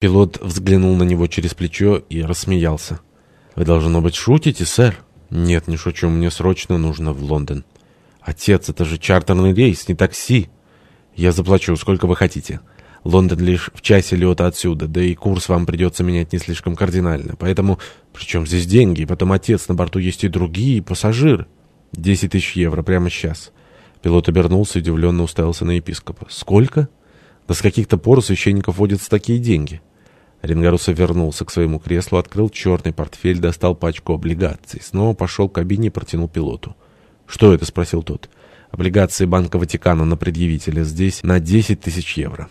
Пилот взглянул на него через плечо и рассмеялся. «Вы, должно быть, шутите, сэр?» «Нет, не шучу, мне срочно нужно в Лондон». «Отец, это же чартерный рейс, не такси». «Я заплачу, сколько вы хотите». Лондон лишь в часе лета отсюда, да и курс вам придется менять не слишком кардинально. Поэтому, причем здесь деньги? Потом отец, на борту есть и другие пассажиры. Десять тысяч евро прямо сейчас. Пилот обернулся и удивленно уставился на епископа. Сколько? Да с каких-то пор у священников водятся такие деньги. Ренгарусов вернулся к своему креслу, открыл черный портфель, достал пачку облигаций. Снова пошел к кабине и протянул пилоту. «Что это?» — спросил тот. «Облигации Банка Ватикана на предъявителя здесь на 10 тысяч евро».